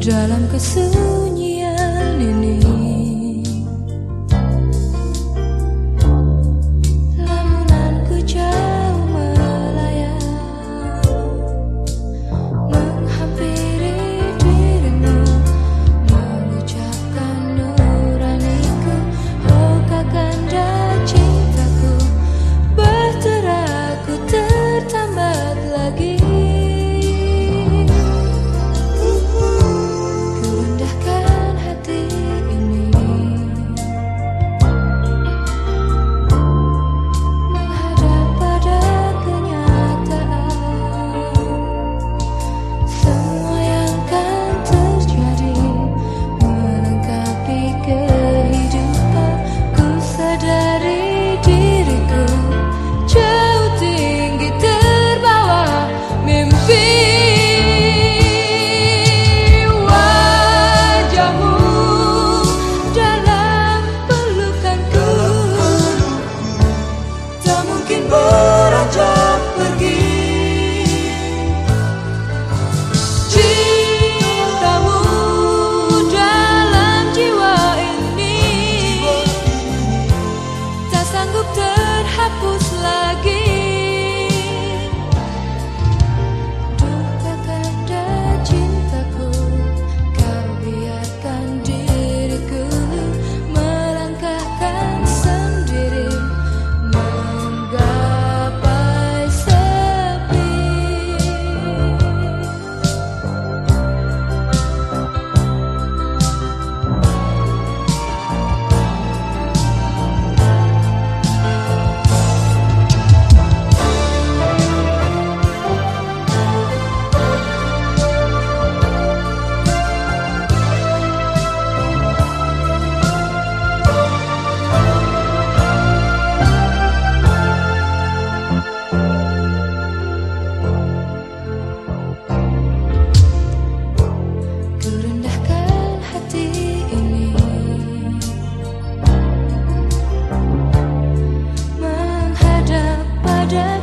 dalam kesunyian ini. Just.